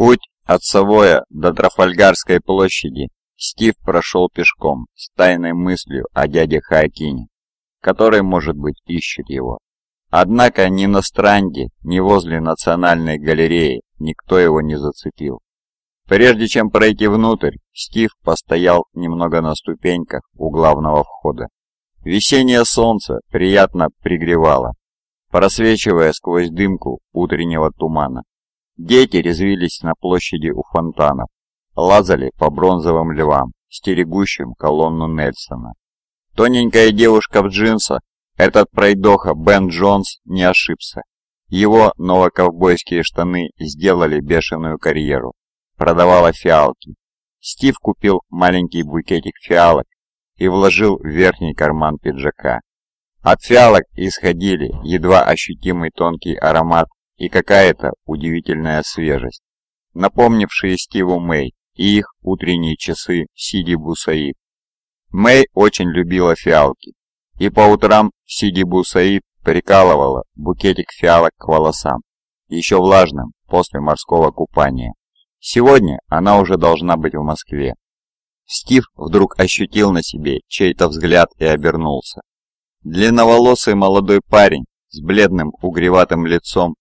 Путь от Савоя до Трафальгарской площади Стив прошел пешком с тайной мыслью о дяде Хаакине, который, может быть, ищет его. Однако ни на странде, ни возле Национальной галереи никто его не зацепил. Прежде чем пройти внутрь, Стив постоял немного на ступеньках у главного входа. Весеннее солнце приятно пригревало, просвечивая сквозь дымку утреннего тумана. Дети резвились на площади у фонтанов, лазали по бронзовым львам, стерегущим колонну Нельсона. Тоненькая девушка в джинсах, этот пройдоха Бен Джонс не ошибся. Его новоковбойские штаны сделали бешеную карьеру. Продавала фиалки. Стив купил маленький букетик фиалок и вложил в верхний карман пиджака. От фиалок исходили едва ощутимый тонкий аромат и какая-то удивительная свежесть, напомнившие Стиву Мэй и их утренние часы в Сиди Бусаид. Мэй очень любила фиалки, и по утрам Сиди Бусаид прикалывала букетик фиалок к волосам, еще влажным после морского купания. Сегодня она уже должна быть в Москве. Стив вдруг ощутил на себе чей-то взгляд и обернулся. Длинноволосый молодой парень с бледным угреватым лицом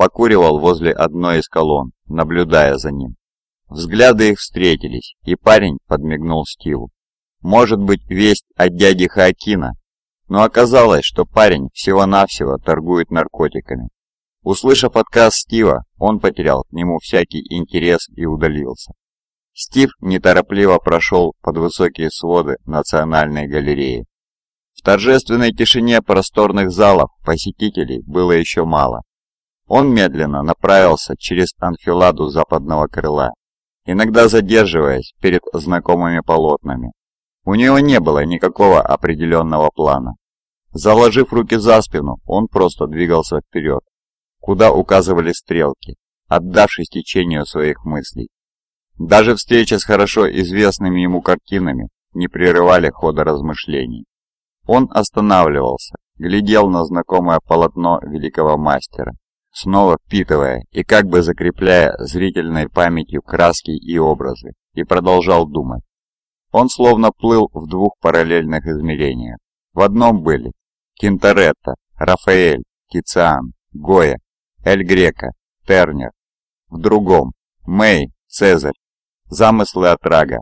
покуривал возле одной из колонн, наблюдая за ним. Взгляды их встретились, и парень подмигнул Стиву. Может быть, весть от дяди Хаакина? Но оказалось, что парень всего-навсего торгует наркотиками. Услышав отказ Стива, он потерял к нему всякий интерес и удалился. Стив неторопливо прошел под высокие своды Национальной галереи. В торжественной тишине просторных залов посетителей было еще мало. Он медленно направился через анфиладу западного крыла иногда задерживаясь перед знакомыми полотнами. У него не было никакого определенного плана. Заложив руки за спину, он просто двигался вперед, куда указывали стрелки, отдавшись течению своих мыслей. Даже встречи с хорошо известными ему картинами не прерывали хода размышлений. Он останавливался, глядел на знакомое полотно великого мастера, снова впитывая и как бы закрепляя зрительной памятью краски и образы, и продолжал думать. Он словно плыл в двух параллельных измерениях. В одном были Кинторетто, Рафаэль, Тициан, Гоя, Эль Грека, Тернер. В другом Мэй, Цезарь, замыслы Атрага,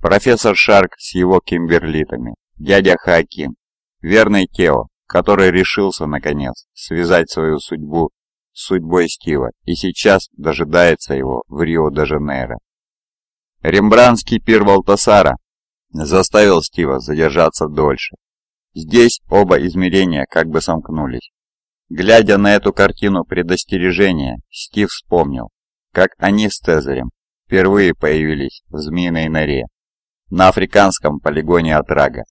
профессор Шарк с его кимберлитами, дядя Хакин, верный Тео, который решился, наконец, связать свою судьбу судьбой Стива и сейчас дожидается его в Рио-де-Жанейро. Рембрандтский пир Валтасара заставил Стива задержаться дольше. Здесь оба измерения как бы сомкнулись. Глядя на эту картину предостережения, Стив вспомнил, как они с Цезарем впервые появились в Змеиной норе на африканском полигоне Атрага.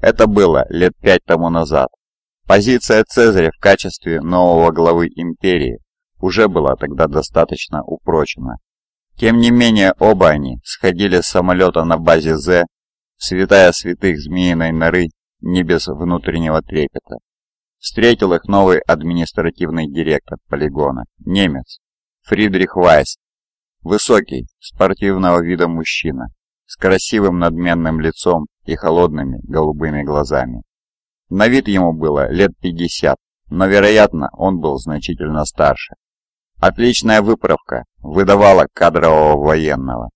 Это было лет пять тому назад, Позиция Цезаря в качестве нового главы империи уже была тогда достаточно упрочена. Тем не менее, оба они сходили с самолета на базе З, святая святых змеиной норы, не без внутреннего трепета. Встретил их новый административный директор полигона, немец, Фридрих Вайс, высокий, спортивного вида мужчина, с красивым надменным лицом и холодными голубыми глазами. На вид ему было лет 50, но, вероятно, он был значительно старше. Отличная выправка выдавала кадрового военного.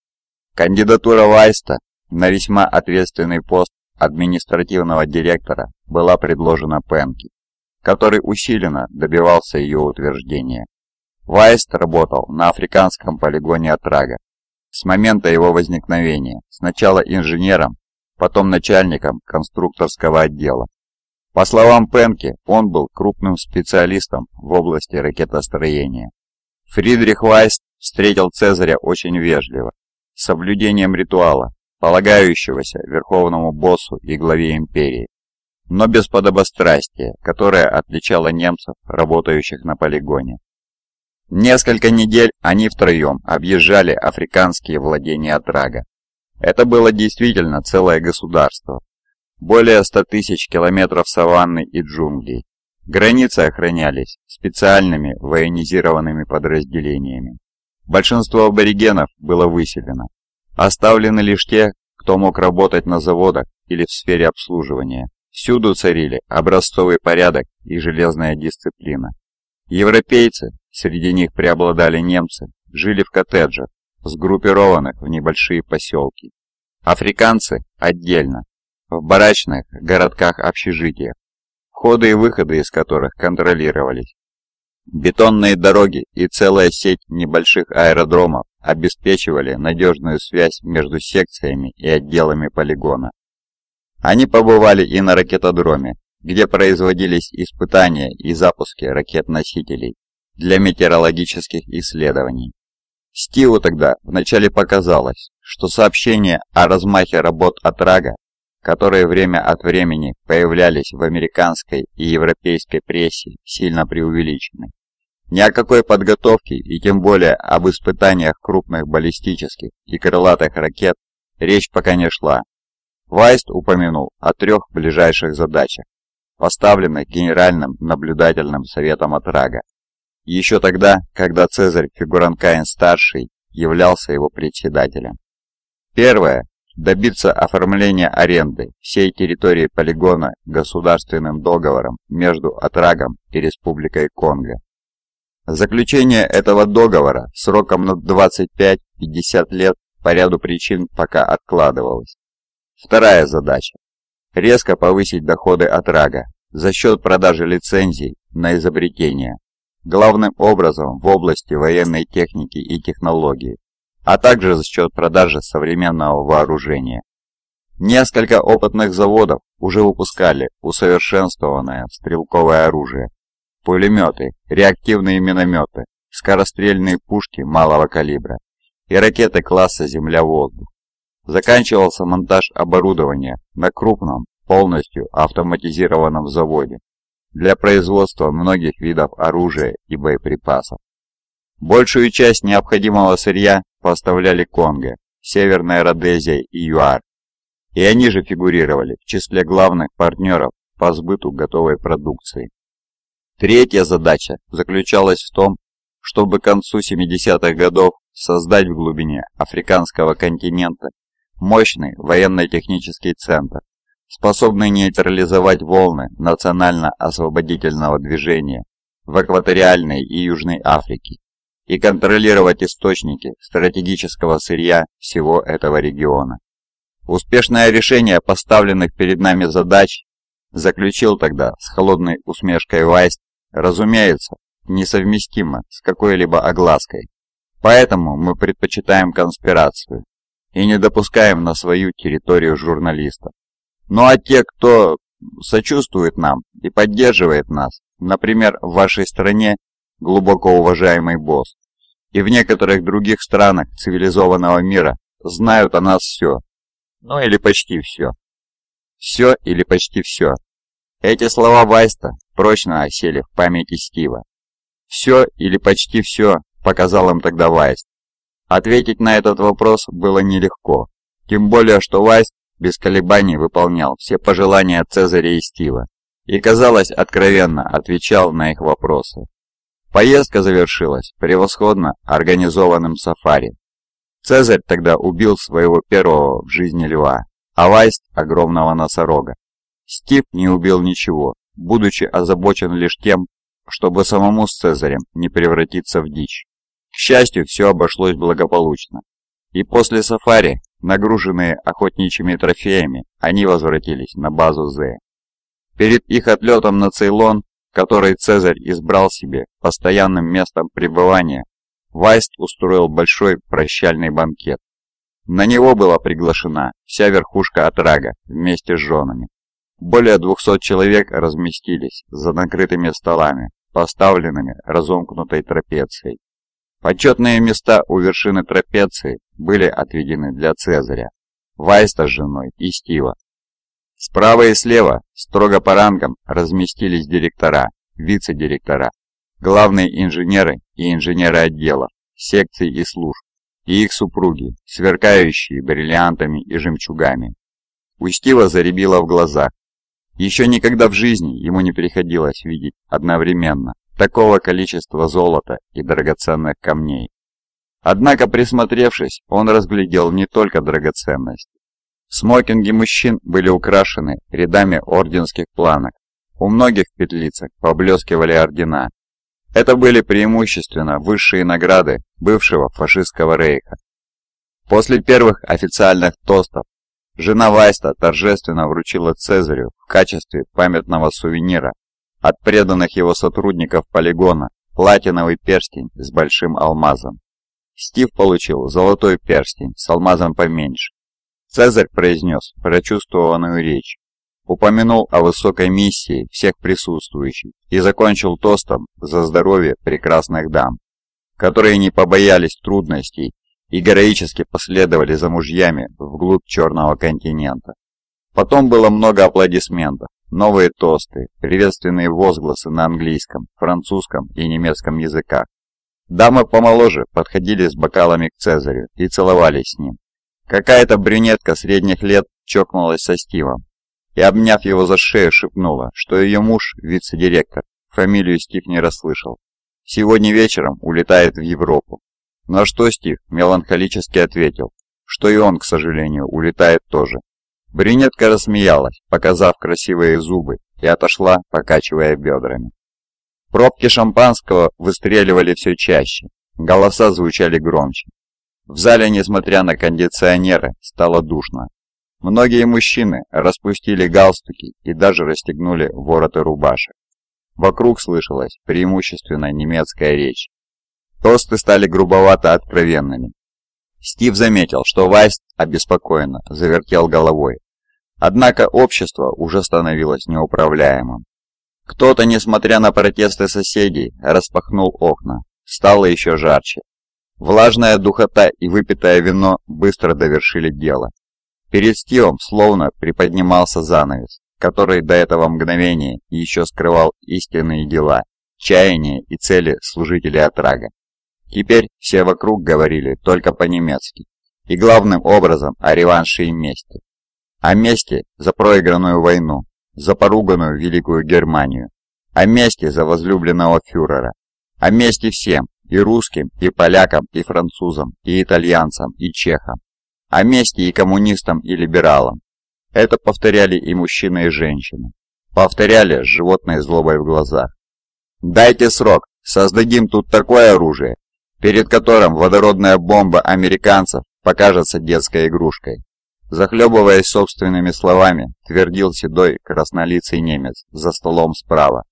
Кандидатура Вайста на весьма ответственный пост административного директора была предложена Пенки, который усиленно добивался ее утверждения. Вайст работал на африканском полигоне Атрага с момента его возникновения, сначала инженером, потом начальником конструкторского отдела. По словам Пенки, он был крупным специалистом в области ракетостроения. Фридрих Вайст встретил Цезаря очень вежливо, с соблюдением ритуала, полагающегося верховному боссу и главе империи, но без подобострастия, которое отличало немцев, работающих на полигоне. Несколько недель они втроем объезжали африканские владения Атрага. Это было действительно целое государство, более 100 тысяч километров саванны и джунглей. Границы охранялись специальными военизированными подразделениями. Большинство аборигенов было выселено. Оставлены лишь те, кто мог работать на заводах или в сфере обслуживания. Всюду царили образцовый порядок и железная дисциплина. Европейцы, среди них преобладали немцы, жили в коттеджах, сгруппированных в небольшие поселки. Африканцы отдельно, в барачных городках-общежитиях, входы и выходы из которых контролировались. Бетонные дороги и целая сеть небольших аэродромов обеспечивали надежную связь между секциями и отделами полигона. Они побывали и на ракетодроме, где производились испытания и запуски ракет-носителей для метеорологических исследований. Стиву тогда вначале показалось, что сообщения о размахе работ от Рага, которые время от времени появлялись в американской и европейской прессе, сильно преувеличены. Ни о какой подготовке и тем более об испытаниях крупных баллистических и крылатых ракет речь пока не шла. Вайст упомянул о трех ближайших задачах, поставленных Генеральным наблюдательным советом от Рага еще тогда, когда Цезарь Фигуранкаин-старший являлся его председателем. Первое – добиться оформления аренды всей территории полигона государственным договором между Атрагом и Республикой Конго. Заключение этого договора сроком на 25-50 лет по ряду причин пока откладывалось. Вторая задача – резко повысить доходы Атрага за счет продажи лицензий на изобретения главным образом в области военной техники и технологий, а также за счет продажи современного вооружения. Несколько опытных заводов уже выпускали усовершенствованное стрелковое оружие, пулеметы, реактивные минометы, скорострельные пушки малого калибра и ракеты класса «Земля-воздух». Заканчивался монтаж оборудования на крупном, полностью автоматизированном заводе, для производства многих видов оружия и боеприпасов. Большую часть необходимого сырья поставляли Конго, Северная Родезия и ЮАР, и они же фигурировали в числе главных партнеров по сбыту готовой продукции. Третья задача заключалась в том, чтобы к концу 70-х годов создать в глубине африканского континента мощный военно-технический центр, способный нейтрализовать волны национально-освободительного движения в экваториальной и Южной Африке и контролировать источники стратегического сырья всего этого региона. Успешное решение поставленных перед нами задач заключил тогда с холодной усмешкой Вайст, разумеется, несовместимо с какой-либо оглаской. Поэтому мы предпочитаем конспирацию и не допускаем на свою территорию журналистов. Ну а те, кто сочувствует нам и поддерживает нас, например, в вашей стране, глубоко уважаемый босс, и в некоторых других странах цивилизованного мира знают о нас все. Ну или почти все. Все или почти все. Эти слова Вайста прочно осели в памяти Стива. Все или почти все показал им тогда Вайст. Ответить на этот вопрос было нелегко, тем более что Вайст без колебаний выполнял все пожелания Цезаря и Стива и, казалось, откровенно отвечал на их вопросы. Поездка завершилась превосходно организованным сафари. Цезарь тогда убил своего первого в жизни льва, а Вайст – огромного носорога. Стив не убил ничего, будучи озабочен лишь тем, чтобы самому с Цезарем не превратиться в дичь. К счастью, все обошлось благополучно. И после сафари Нагруженные охотничьими трофеями, они возвратились на базу З. Перед их отлетом на Цейлон, который Цезарь избрал себе постоянным местом пребывания, Вайст устроил большой прощальный банкет. На него была приглашена вся верхушка Атрага вместе с женами. Более 200 человек разместились за накрытыми столами, поставленными разомкнутой трапецией. Почетные места у вершины трапеции были отведены для Цезаря, Вайста с женой и Стива. Справа и слева, строго по рангам, разместились директора, вице-директора, главные инженеры и инженеры отделов, секций и служб, и их супруги, сверкающие бриллиантами и жемчугами. У Стива заребило в глазах. Еще никогда в жизни ему не приходилось видеть одновременно такого количества золота и драгоценных камней. Однако, присмотревшись, он разглядел не только драгоценности. Смокинги мужчин были украшены рядами орденских планок. У многих петлицах поблескивали ордена. Это были преимущественно высшие награды бывшего фашистского рейха. После первых официальных тостов жена Вайста торжественно вручила Цезарю в качестве памятного сувенира от преданных его сотрудников полигона платиновый перстень с большим алмазом. Стив получил золотой перстень с алмазом поменьше. Цезарь произнес прочувствованную речь, упомянул о высокой миссии всех присутствующих и закончил тостом за здоровье прекрасных дам, которые не побоялись трудностей и героически последовали за мужьями вглубь Черного континента. Потом было много аплодисментов, новые тосты, приветственные возгласы на английском, французском и немецком языках. Дамы помоложе подходили с бокалами к Цезарю и целовались с ним. Какая-то брюнетка средних лет чокнулась со Стивом и, обняв его за шею, шепнула, что ее муж, вице-директор, фамилию Стив не расслышал. Сегодня вечером улетает в Европу. На что Стив меланхолически ответил, что и он, к сожалению, улетает тоже. Брюнетка рассмеялась, показав красивые зубы, и отошла, покачивая бедрами. Пробки шампанского выстреливали все чаще, голоса звучали громче. В зале, несмотря на кондиционеры, стало душно. Многие мужчины распустили галстуки и даже расстегнули вороты рубашек. Вокруг слышалась преимущественно немецкая речь. Тосты стали грубовато откровенными. Стив заметил, что Вайст обеспокоенно завертел головой. Однако общество уже становилось неуправляемым. Кто-то, несмотря на протесты соседей, распахнул окна. Стало еще жарче. Влажная духота и выпитое вино быстро довершили дело. Перед Стивом словно приподнимался занавес, который до этого мгновения еще скрывал истинные дела, чаяния и цели служителей Атрага. Теперь все вокруг говорили только по-немецки, и главным образом о реванше и мести. О мести за проигранную войну, за поруганную Великую Германию, о мести за возлюбленного фюрера, о мести всем, и русским, и полякам, и французам, и итальянцам, и чехам, о мести и коммунистам, и либералам. Это повторяли и мужчины, и женщины. Повторяли с животной злобой в глазах. «Дайте срок, создадим тут такое оружие, перед которым водородная бомба американцев покажется детской игрушкой. Захлебываясь собственными словами, твердил седой краснолицый немец за столом справа.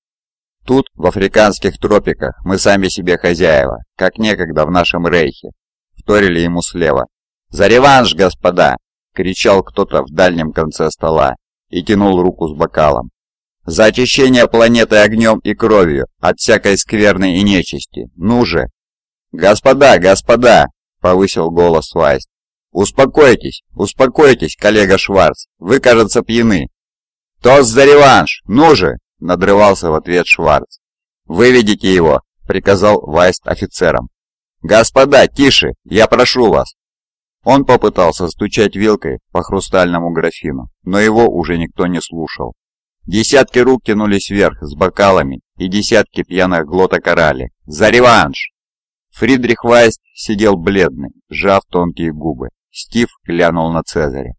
Тут, в африканских тропиках, мы сами себе хозяева, как некогда в нашем рейхе. Вторили ему слева. «За реванш, господа!» — кричал кто-то в дальнем конце стола и тянул руку с бокалом. «За очищение планеты огнем и кровью от всякой скверной и нечисти! Ну же!» «Господа, господа!» — повысил голос Вайст. «Успокойтесь, успокойтесь, коллега Шварц, вы, кажется, пьяны». «Тост за реванш, ну же!» — надрывался в ответ Шварц. «Выведите его!» — приказал Вайст офицерам. «Господа, тише, я прошу вас!» Он попытался стучать вилкой по хрустальному графину, но его уже никто не слушал. Десятки рук тянулись вверх с бокалами, и десятки пьяных глоток орали. «За реванш!» Фридрих Вайст сидел бледный, сжав тонкие губы. Стив глянул на Цезаря.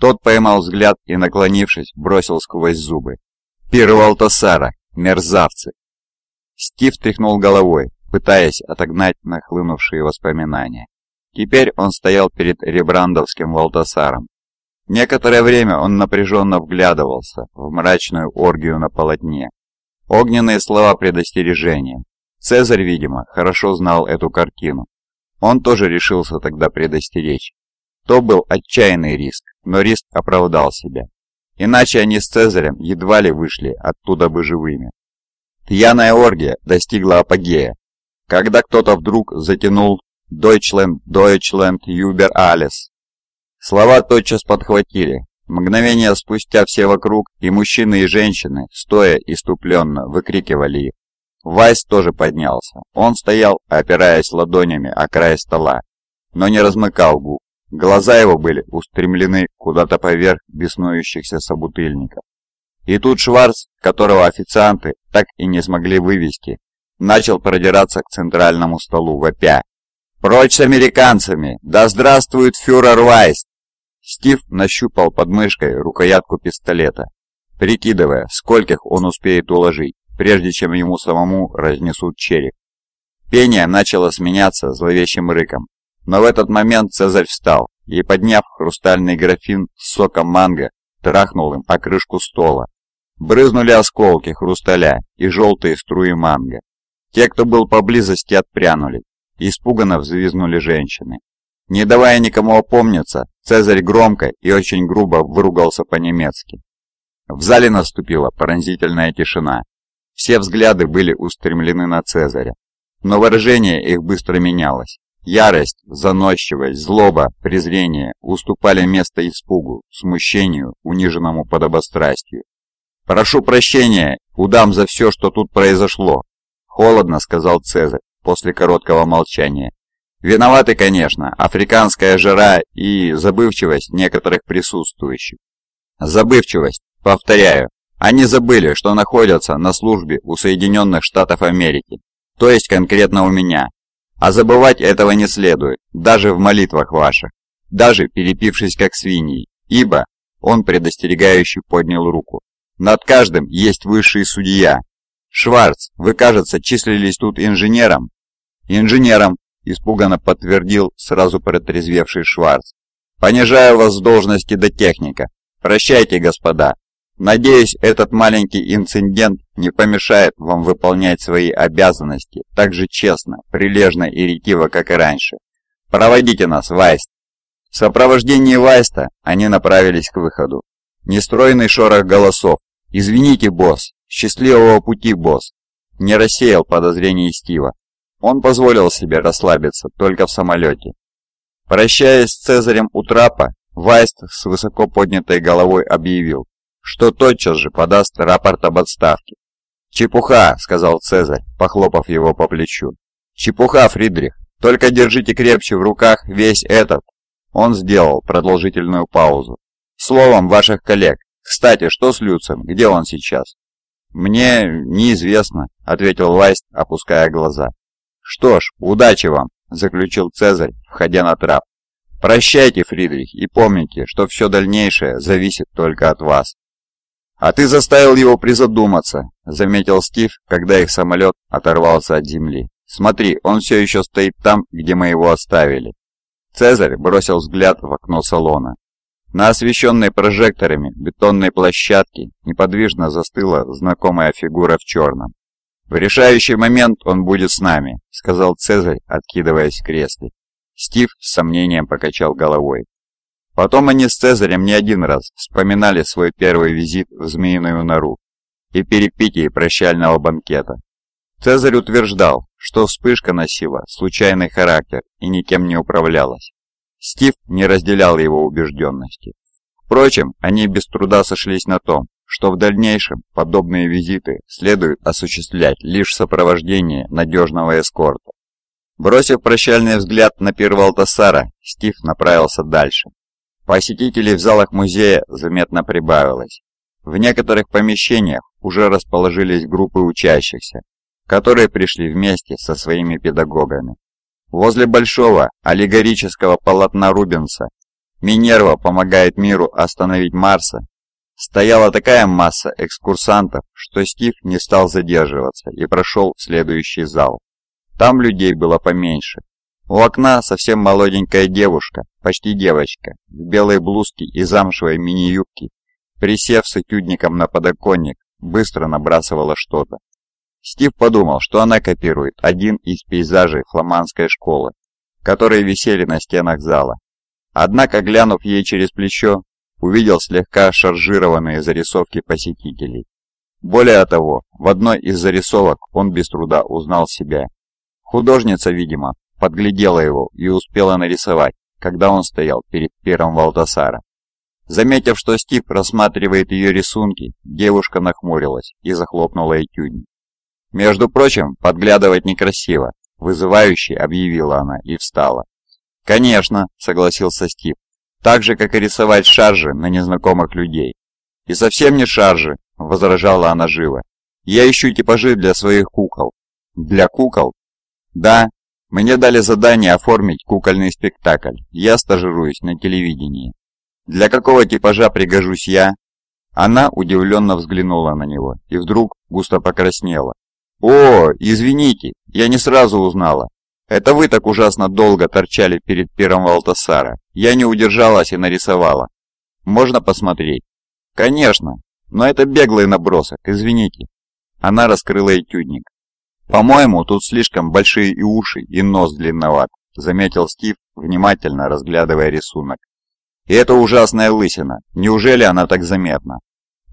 Тот поймал взгляд и, наклонившись, бросил сквозь зубы. «Пир Валтасара! Мерзавцы!» Стив тряхнул головой, пытаясь отогнать нахлынувшие воспоминания. Теперь он стоял перед ребрандовским Валтасаром. Некоторое время он напряженно вглядывался в мрачную оргию на полотне. Огненные слова предостережения. Цезарь, видимо, хорошо знал эту картину. Он тоже решился тогда предостеречь. То был отчаянный риск, но риск оправдал себя. Иначе они с Цезарем едва ли вышли оттуда бы живыми. Пьяная оргия достигла апогея, когда кто-то вдруг затянул «Deutschland, Deutschland, über alles». Слова тотчас подхватили. Мгновение спустя все вокруг, и мужчины, и женщины, стоя иступленно, выкрикивали их. Вайс тоже поднялся. Он стоял, опираясь ладонями о край стола, но не размыкал губ. Глаза его были устремлены куда-то поверх беснующихся собутыльников. И тут Шварц, которого официанты так и не смогли вывести, начал продираться к центральному столу вопя. «Прочь с американцами! Да здравствует фюрер Вайст!» Стив нащупал под мышкой рукоятку пистолета, прикидывая, скольких он успеет уложить, прежде чем ему самому разнесут череп. Пение начало сменяться зловещим рыком, но в этот момент Цезарь встал и, подняв хрустальный графин с соком манго, трахнул им о крышку стола. Брызнули осколки хрусталя и желтые струи манго. Те, кто был поблизости, отпрянули. Испуганно взвизгнули женщины. Не давая никому опомниться, Цезарь громко и очень грубо выругался по-немецки. В зале наступила пронзительная тишина. Все взгляды были устремлены на Цезаря. Но выражение их быстро менялось. Ярость, заносчивость, злоба, презрение уступали место испугу, смущению, униженному подобострастию. «Прошу прощения, удам за все, что тут произошло», — холодно сказал Цезарь после короткого молчания. «Виноваты, конечно, африканская жара и забывчивость некоторых присутствующих. Забывчивость, повторяю, они забыли, что находятся на службе у Соединенных Штатов Америки, то есть конкретно у меня. А забывать этого не следует, даже в молитвах ваших, даже перепившись как свиньи, ибо он предостерегающе поднял руку. Над каждым есть высший судья. Шварц, вы, кажется, числились тут инженером? Инженером, испуганно подтвердил сразу протрезвевший Шварц. Понижаю вас с должности до техника. Прощайте, господа. Надеюсь, этот маленький инцидент не помешает вам выполнять свои обязанности так же честно, прилежно и ретиво, как и раньше. Проводите нас, Вайст. В сопровождении Вайста они направились к выходу. Нестройный шорох голосов. «Извините, босс! Счастливого пути, босс!» Не рассеял подозрений Стива. Он позволил себе расслабиться только в самолете. Прощаясь с Цезарем у трапа, Вайст с высоко поднятой головой объявил, что тотчас же подаст рапорт об отставке. «Чепуха!» — сказал Цезарь, похлопав его по плечу. «Чепуха, Фридрих! Только держите крепче в руках весь этот!» Он сделал продолжительную паузу. Словом ваших коллег. Кстати, что с Люцем? Где он сейчас?» «Мне неизвестно», — ответил Вайст, опуская глаза. «Что ж, удачи вам», — заключил Цезарь, входя на трап. «Прощайте, Фридрих, и помните, что все дальнейшее зависит только от вас». «А ты заставил его призадуматься», — заметил Стив, когда их самолет оторвался от земли. «Смотри, он все еще стоит там, где мы его оставили». Цезарь бросил взгляд в окно салона. На освещенной прожекторами бетонной площадке неподвижно застыла знакомая фигура в черном. «В решающий момент он будет с нами», — сказал Цезарь, откидываясь в кресле. Стив с сомнением покачал головой. Потом они с Цезарем не один раз вспоминали свой первый визит в Змеиную нору и перепитие прощального банкета. Цезарь утверждал, что вспышка носила случайный характер и никем не управлялась. Стив не разделял его убежденности. Впрочем, они без труда сошлись на том, что в дальнейшем подобные визиты следует осуществлять лишь в сопровождении надежного эскорта. Бросив прощальный взгляд на Пирвалтасара, Стив направился дальше. Посетителей в залах музея заметно прибавилось. В некоторых помещениях уже расположились группы учащихся, которые пришли вместе со своими педагогами. Возле большого аллегорического полотна Рубенса «Минерва помогает миру остановить Марса» стояла такая масса экскурсантов, что Стив не стал задерживаться и прошел в следующий зал. Там людей было поменьше. У окна совсем молоденькая девушка, почти девочка, в белой блузке и замшевой мини-юбке, присев с этюдником на подоконник, быстро набрасывала что-то. Стив подумал, что она копирует один из пейзажей фламандской школы, которые висели на стенах зала. Однако, глянув ей через плечо, увидел слегка шаржированные зарисовки посетителей. Более того, в одной из зарисовок он без труда узнал себя. Художница, видимо, подглядела его и успела нарисовать, когда он стоял перед первым Валтасара. Заметив, что Стив рассматривает ее рисунки, девушка нахмурилась и захлопнула этюдник. «Между прочим, подглядывать некрасиво», — вызывающе объявила она и встала. «Конечно», — согласился Стив, — «так же, как и рисовать шаржи на незнакомых людей». «И совсем не шаржи», — возражала она живо. «Я ищу типажи для своих кукол». «Для кукол?» «Да, Мне дали задание оформить кукольный спектакль. Я стажируюсь на телевидении. Для какого типажа пригожусь я? Она удивленно взглянула на него и вдруг густо покраснела. «О, извините, я не сразу узнала. Это вы так ужасно долго торчали перед пиром Валтасара. Я не удержалась и нарисовала. Можно посмотреть?» «Конечно, но это беглый набросок, извините». Она раскрыла этюдник. «По-моему, тут слишком большие и уши, и нос длинноват», заметил Стив, внимательно разглядывая рисунок. «И это ужасная лысина. Неужели она так заметна?»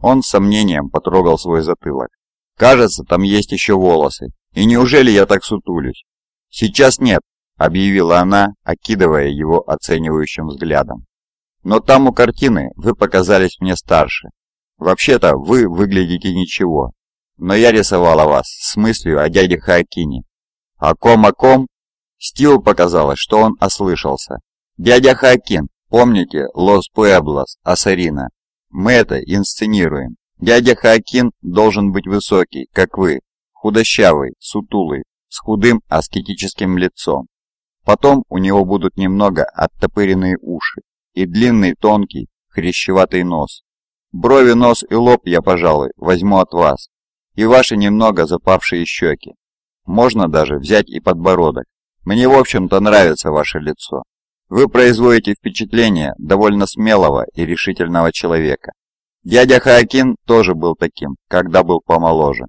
Он с сомнением потрогал свой затылок. «Кажется, там есть еще волосы. И неужели я так сутулюсь?» «Сейчас нет», — объявила она, окидывая его оценивающим взглядом. «Но там у картины вы показались мне старше. Вообще-то вы выглядите ничего, но я рисовала вас с мыслью о дяде Хаакине. О ком, о ком? Стиву показалось, что он ослышался. Дядя Хаакин, помните Лос Пуэблос, Асарина? Мы это инсценируем. Дядя Хаакин должен быть высокий, как вы, худощавый, сутулый, с худым аскетическим лицом. Потом у него будут немного оттопыренные уши и длинный тонкий хрящеватый нос. Брови, нос и лоб я, пожалуй, возьму от вас, и ваши немного запавшие щеки. Можно даже взять и подбородок. Мне, в общем-то, нравится ваше лицо. Вы производите впечатление довольно смелого и решительного человека. Дядя Хаакин тоже был таким, когда был помоложе.